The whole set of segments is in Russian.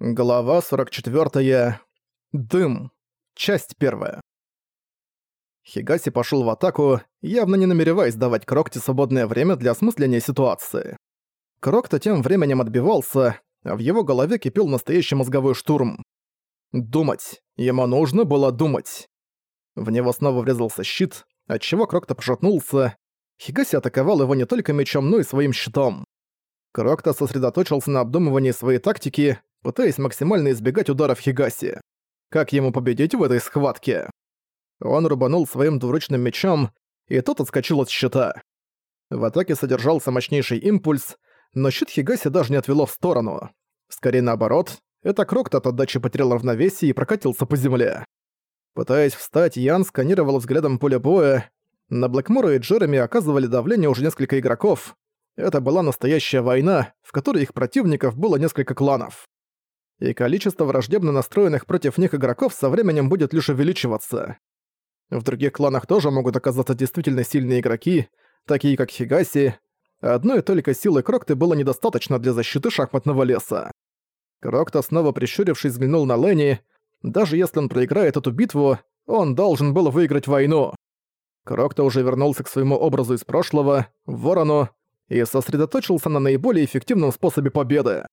Глава 44. Дым. Часть первая. Хигаси пошел в атаку, явно не намереваясь давать Крокте свободное время для осмысления ситуации. Крокта тем временем отбивался, а в его голове кипел настоящий мозговой штурм. Думать. Ему нужно было думать. В него снова врезался щит, отчего Крокта пошатнулся. Хигаси атаковал его не только мечом, но и своим щитом. Крокта сосредоточился на обдумывании своей тактики, пытаясь максимально избегать ударов Хигаси. Как ему победить в этой схватке? Он рубанул своим двуручным мечом, и тот отскочил от щита. В атаке содержался мощнейший импульс, но щит Хигаси даже не отвело в сторону. Скорее наоборот, это Крокт от отдачи потерял равновесие и прокатился по земле. Пытаясь встать, Ян сканировал взглядом поле боя. На Блэкмора и Джереми оказывали давление уже несколько игроков. Это была настоящая война, в которой их противников было несколько кланов и количество враждебно настроенных против них игроков со временем будет лишь увеличиваться. В других кланах тоже могут оказаться действительно сильные игроки, такие как Хигаси. Одной только силы Крокты было недостаточно для защиты шахматного леса. Крокта, снова прищурившись, взглянул на Ленни. Даже если он проиграет эту битву, он должен был выиграть войну. Крокта уже вернулся к своему образу из прошлого, Ворону, и сосредоточился на наиболее эффективном способе победы.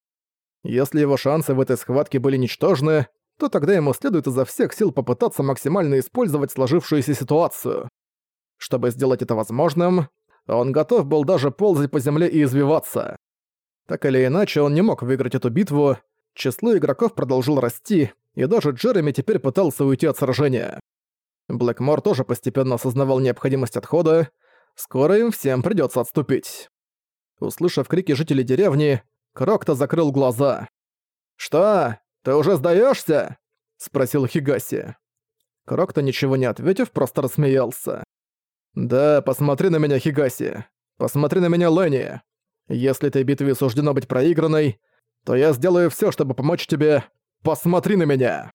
Если его шансы в этой схватке были ничтожны, то тогда ему следует изо всех сил попытаться максимально использовать сложившуюся ситуацию. Чтобы сделать это возможным, он готов был даже ползать по земле и извиваться. Так или иначе, он не мог выиграть эту битву, число игроков продолжило расти, и даже Джереми теперь пытался уйти от сражения. Блэкмор тоже постепенно осознавал необходимость отхода, скоро им всем придётся отступить. Услышав крики жителей деревни, Крокто закрыл глаза. «Что? Ты уже сдаешься? спросил Хигаси. Крокто, ничего не ответив, просто рассмеялся. «Да, посмотри на меня, Хигаси. Посмотри на меня, Ленни. Если этой битве суждено быть проигранной, то я сделаю все, чтобы помочь тебе. Посмотри на меня!»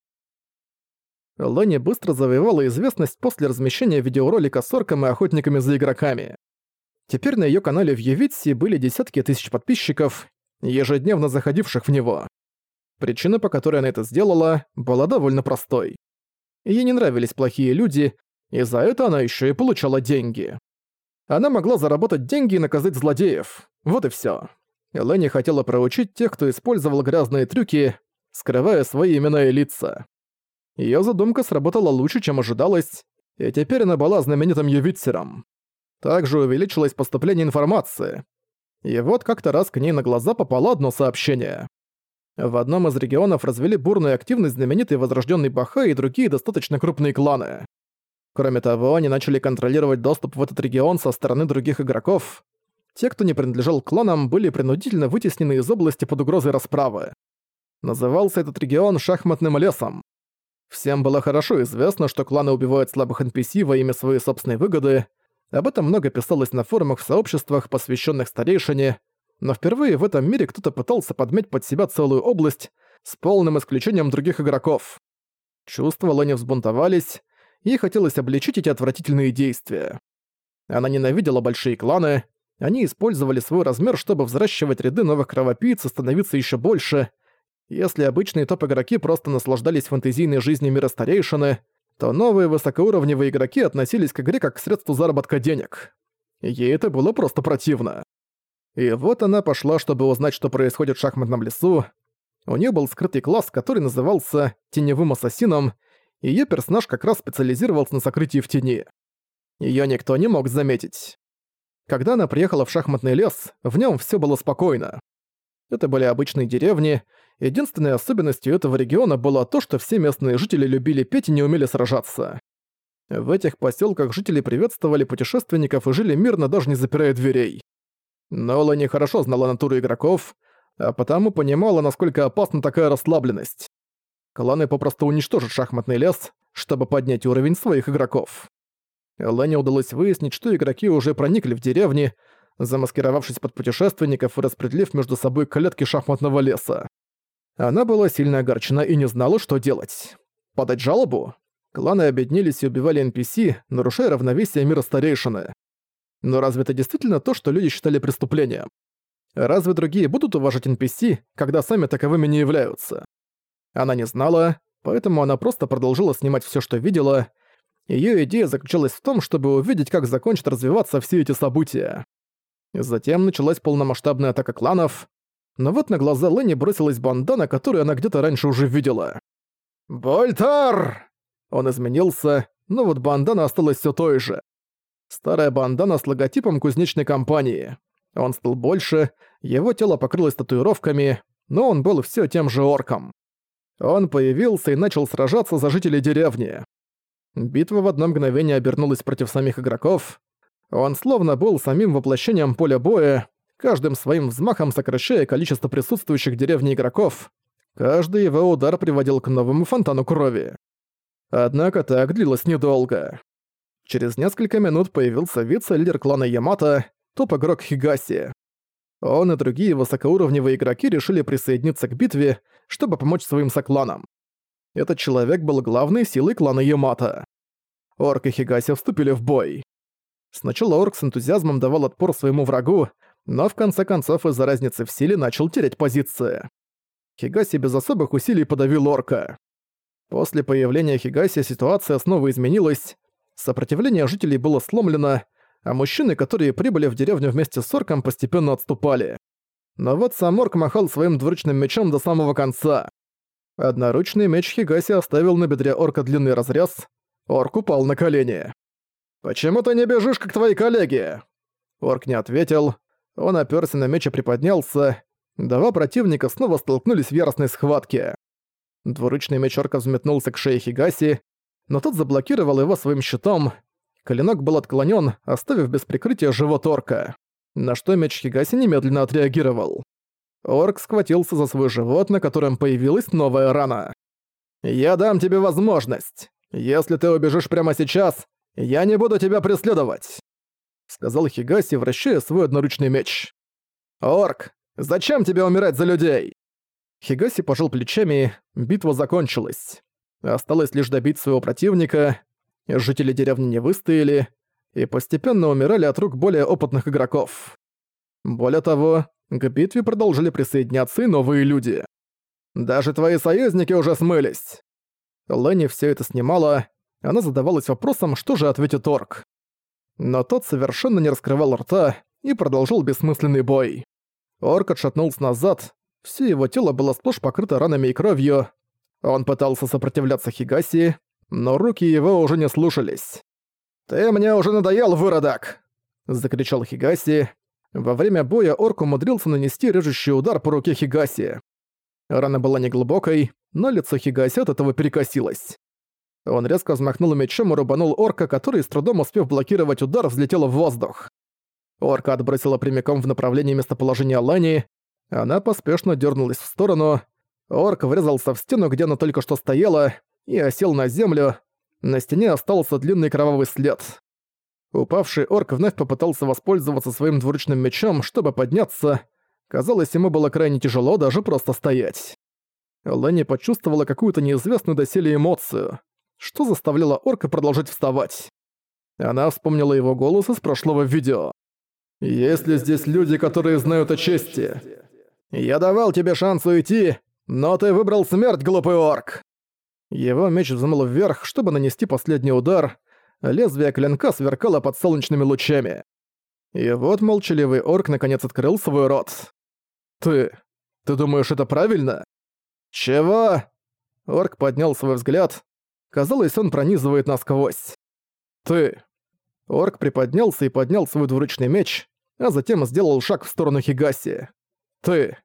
Ленни быстро завоевала известность после размещения видеоролика с орком и охотниками за игроками. Теперь на ее канале в Ювитси были десятки тысяч подписчиков, ежедневно заходивших в него. Причина, по которой она это сделала, была довольно простой. Ей не нравились плохие люди, и за это она еще и получала деньги. Она могла заработать деньги и наказать злодеев. Вот и все. Ленни хотела проучить тех, кто использовал грязные трюки, скрывая свои имена и лица. Её задумка сработала лучше, чем ожидалось, и теперь она была знаменитым ювитсером. Также увеличилось поступление информации. И вот как-то раз к ней на глаза попало одно сообщение. В одном из регионов развели бурную активность знаменитый возрожденный Баха и другие достаточно крупные кланы. Кроме того, они начали контролировать доступ в этот регион со стороны других игроков. Те, кто не принадлежал кланам, были принудительно вытеснены из области под угрозой расправы. Назывался этот регион Шахматным лесом. Всем было хорошо известно, что кланы убивают слабых NPC во имя своей собственной выгоды, об этом много писалось на форумах в сообществах, посвященных старейшине, но впервые в этом мире кто-то пытался подмять под себя целую область с полным исключением других игроков. Чувства Лэни взбунтовались, и хотелось обличить эти отвратительные действия. Она ненавидела большие кланы, они использовали свой размер, чтобы взращивать ряды новых кровопийц и становиться еще больше. Если обычные топ-игроки просто наслаждались фэнтезийной жизнью мира старейшины, то новые высокоуровневые игроки относились к игре как к средству заработка денег. Ей это было просто противно. И вот она пошла, чтобы узнать, что происходит в шахматном лесу. У нее был скрытый класс, который назывался «Теневым ассасином», и её персонаж как раз специализировался на сокрытии в тени. Её никто не мог заметить. Когда она приехала в шахматный лес, в нём всё было спокойно. Это были обычные деревни, Единственной особенностью этого региона было то, что все местные жители любили петь и не умели сражаться. В этих поселках жители приветствовали путешественников и жили мирно, даже не запирая дверей. Но не хорошо знала натуру игроков, а потому понимала, насколько опасна такая расслабленность. Кланы попросту уничтожат шахматный лес, чтобы поднять уровень своих игроков. Лене удалось выяснить, что игроки уже проникли в деревни, замаскировавшись под путешественников и распределив между собой клетки шахматного леса. Она была сильно огорчена и не знала, что делать. Подать жалобу? Кланы объединились и убивали NPC, нарушая равновесие мира старейшины. Но разве это действительно то, что люди считали преступлением? Разве другие будут уважать NPC, когда сами таковыми не являются? Она не знала, поэтому она просто продолжила снимать всё, что видела. Её идея заключалась в том, чтобы увидеть, как закончат развиваться все эти события. Затем началась полномасштабная атака кланов, но вот на глаза Ленни бросилась бандана, которую она где-то раньше уже видела. «Больтар!» Он изменился, но вот бандана осталась всё той же. Старая бандана с логотипом кузнечной компании. Он стал больше, его тело покрылось татуировками, но он был всё тем же орком. Он появился и начал сражаться за жителей деревни. Битва в одно мгновение обернулась против самих игроков. Он словно был самим воплощением поля боя, каждым своим взмахом сокращая количество присутствующих в деревне игроков. Каждый его удар приводил к новому фонтану крови. Однако так длилось недолго. Через несколько минут появился вице-лидер клана Ямато, топ-игрок Хигаси. Он и другие высокоуровневые игроки решили присоединиться к битве, чтобы помочь своим сокланам. Этот человек был главной силой клана Ямато. Орк и Хигаси вступили в бой. Сначала Орк с энтузиазмом давал отпор своему врагу, но в конце концов из-за разницы в силе начал терять позиции. Хигаси без особых усилий подавил Орка. После появления Хигаси ситуация снова изменилась, Сопротивление жителей было сломлено, а мужчины, которые прибыли в деревню вместе с орком, постепенно отступали. Но вот сам орк махал своим двуручным мечом до самого конца. Одноручный меч Хигаси оставил на бедре орка длинный разрез. Орк упал на колени. «Почему ты не бежишь, как твои коллеги?» Орк не ответил. Он оперся на меч и приподнялся. Два противника снова столкнулись в яростной схватке. Двуручный меч орка взметнулся к шее Хигаси, но тот заблокировал его своим щитом. Клинок был отклонен, оставив без прикрытия живот орка. На что меч Хигаси немедленно отреагировал. Орк схватился за свой живот, на котором появилась новая рана. «Я дам тебе возможность. Если ты убежишь прямо сейчас, я не буду тебя преследовать», — сказал Хигаси, вращая свой одноручный меч. «Орк, зачем тебе умирать за людей?» Хигаси пожал плечами, битва закончилась. Осталось лишь добить своего противника, жители деревни не выстояли и постепенно умирали от рук более опытных игроков. Более того, к битве продолжили присоединяться и новые люди. Даже твои союзники уже смылись. Ленни все это снимала, она задавалась вопросом, что же ответит Орк. Но тот совершенно не раскрывал рта и продолжил бессмысленный бой. Орк отшатнулся назад, все его тело было сплошь покрыто ранами и кровью, он пытался сопротивляться Хигаси, но руки его уже не слушались. «Ты мне уже надоел, выродок!» — закричал Хигаси. Во время боя орк умудрился нанести режущий удар по руке Хигаси. Рана была неглубокой, но лицо Хигаси от этого перекосилось. Он резко взмахнул мечом и рубанул орка, который, с трудом успев блокировать удар, взлетел в воздух. Орка отбросила прямиком в направлении местоположения Лани, она поспешно дернулась в сторону, Орк врезался в стену, где она только что стояла, и осел на землю. На стене остался длинный кровавый след. Упавший орк вновь попытался воспользоваться своим двуручным мечом, чтобы подняться. Казалось, ему было крайне тяжело даже просто стоять. Ленни почувствовала какую-то неизвестную доселе эмоцию. Что заставляло орка продолжать вставать? Она вспомнила его голос из прошлого видео. «Есть ли здесь люди, которые знают о чести? Я давал тебе шанс уйти, «Но ты выбрал смерть, глупый орк!» Его меч взмыл вверх, чтобы нанести последний удар. Лезвие клинка сверкало под солнечными лучами. И вот молчаливый орк наконец открыл свой рот. «Ты... ты думаешь, это правильно?» «Чего?» Орк поднял свой взгляд. Казалось, он пронизывает насквозь. «Ты...» Орк приподнялся и поднял свой двуручный меч, а затем сделал шаг в сторону Хигаси. «Ты...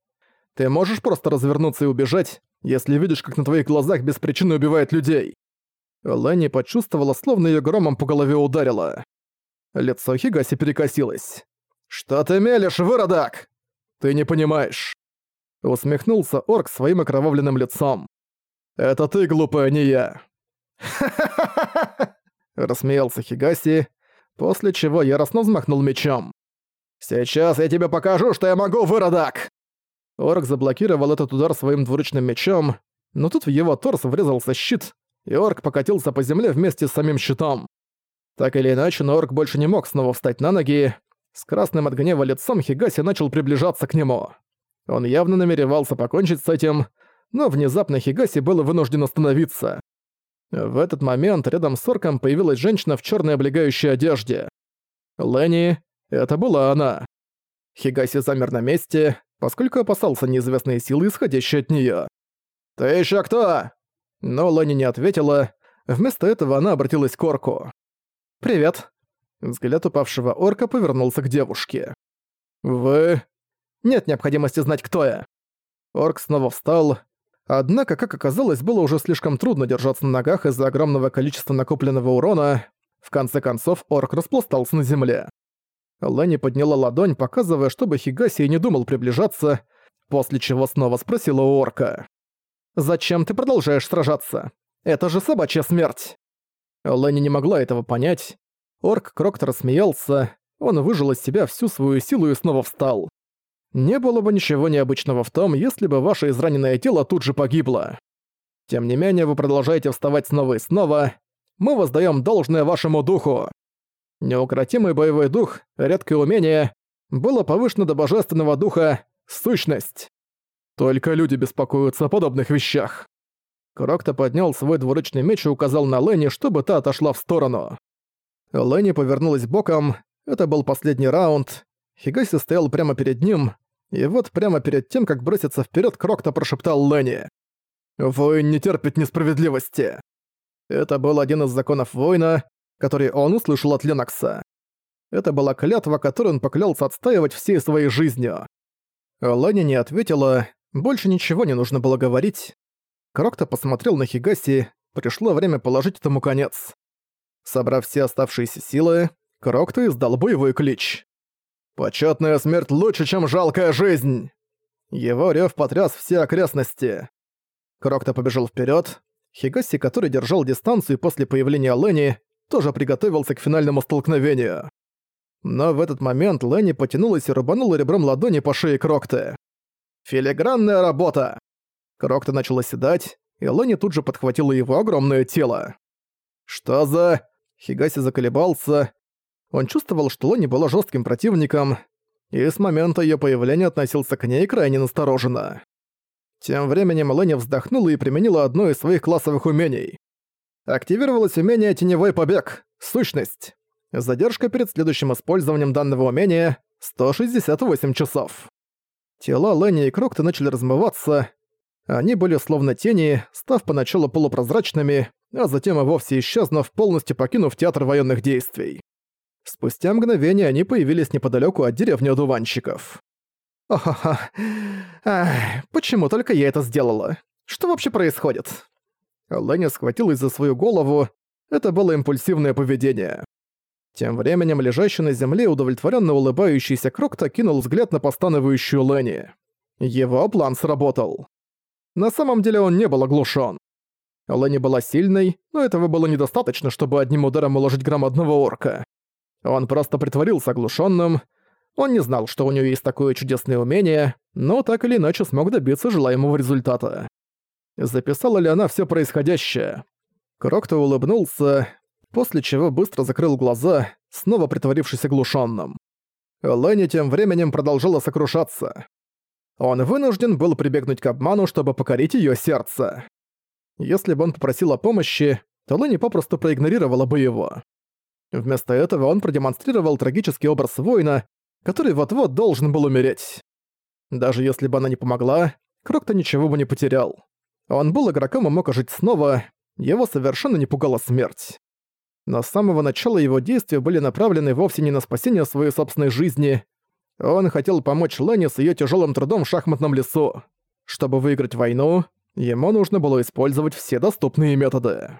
Ты можешь просто развернуться и убежать, если видишь, как на твоих глазах без причины убивает людей». Лэнни почувствовала, словно её громом по голове ударило. Лицо Хигаси перекосилось. «Что ты мелешь, выродок?» «Ты не понимаешь». Усмехнулся орк своим окровавленным лицом. «Это ты, глупая, не я». Рассмеялся Хигаси, после чего яростно взмахнул мечом. «Сейчас я тебе покажу, что я могу, выродок!» Орк заблокировал этот удар своим двуручным мечом, но тут в его торс врезался щит, и орк покатился по земле вместе с самим щитом. Так или иначе, но орк больше не мог снова встать на ноги. С красным от гнева лицом Хигаси начал приближаться к нему. Он явно намеревался покончить с этим, но внезапно Хигаси был вынужден остановиться. В этот момент рядом с орком появилась женщина в черной облегающей одежде. Ленни, это была она. Хигаси замер на месте, поскольку опасался неизвестной силы, исходящей от нее. «Ты еще кто?» Но Ленни не ответила, вместо этого она обратилась к орку. «Привет». Взгляд упавшего орка повернулся к девушке. «Вы...» «Нет необходимости знать, кто я». Орк снова встал, Однако, как оказалось, было уже слишком трудно держаться на ногах из-за огромного количества накопленного урона. В конце концов, орк распластался на земле. Лэнни подняла ладонь, показывая, чтобы Хигаси не думал приближаться, после чего снова спросила у орка. «Зачем ты продолжаешь сражаться? Это же собачья смерть!» Лэнни не могла этого понять. Орк Кроктор смеялся, он выжил из себя всю свою силу и снова встал. Не было бы ничего необычного в том, если бы ваше израненное тело тут же погибло. Тем не менее, вы продолжаете вставать снова и снова. Мы воздаем должное вашему духу. Неукротимый боевой дух, редкое умение, было повышено до божественного духа «сущность». Только люди беспокоятся о подобных вещах. Крокто поднял свой двуручный меч и указал на Ленни, чтобы та отошла в сторону. Ленни повернулась боком, это был последний раунд. Хигаси стоял прямо перед ним, и вот прямо перед тем, как броситься вперед, Крокто прошептал Ленни. «Воин не терпит несправедливости». Это был один из законов воина, который он услышал от Ленокса. Это была клятва, которую он поклялся отстаивать всей своей жизнью. Ленни не ответила, больше ничего не нужно было говорить. Крокто посмотрел на Хигаси, пришло время положить этому конец. Собрав все оставшиеся силы, Крокто издал боевой клич. Почетная смерть лучше, чем жалкая жизнь!» Его рёв потряс все окрестности. Крокто побежал вперед. Хигаси, который держал дистанцию после появления Ленни, тоже приготовился к финальному столкновению. Но в этот момент Ленни потянулась и рубанула ребром ладони по шее Крокта. «Филигранная работа!» Крокта начал оседать, и Ленни тут же подхватила его огромное тело. «Что за...» Хигаси заколебался, он чувствовал, что Лони была жестким противником, и с момента ее появления относился к ней крайне настороженно. Тем временем Лони вздохнула и применила одно из своих классовых умений. Активировалось умение «Теневой побег» — сущность. Задержка перед следующим использованием данного умения — 168 часов. Тела Ленни и Крокта начали размываться. Они были словно тени, став поначалу полупрозрачными, а затем и вовсе исчезнув, полностью покинув театр военных действий. Спустя мгновение они появились неподалеку от деревни одуванчиков. «Охо-хо. Ах, почему только я это сделала? Что вообще происходит?» Ленни схватилась за свою голову. Это было импульсивное поведение. Тем временем лежащий на земле удовлетворенно улыбающийся Крокта кинул взгляд на постановающую Ленни. Его план сработал. На самом деле он не был оглушен. Ленни была сильной, но этого было недостаточно, чтобы одним ударом уложить громадного орка. Он просто притворился оглушенным. Он не знал, что у него есть такое чудесное умение, но так или иначе смог добиться желаемого результата. Записала ли она все происходящее? Крокто улыбнулся, после чего быстро закрыл глаза, снова притворившись оглушенным. Ленни тем временем продолжала сокрушаться. Он вынужден был прибегнуть к обману, чтобы покорить ее сердце. Если бы он попросил о помощи, то Ленни попросту проигнорировала бы его. Вместо этого он продемонстрировал трагический образ воина, который вот-вот должен был умереть. Даже если бы она не помогла, Крокто ничего бы не потерял. Он был игроком и мог ожить снова, его совершенно не пугала смерть. Но с самого начала его действия были направлены вовсе не на спасение своей собственной жизни. Он хотел помочь Ленни с её тяжёлым трудом в шахматном лесу. Чтобы выиграть войну, ему нужно было использовать все доступные методы.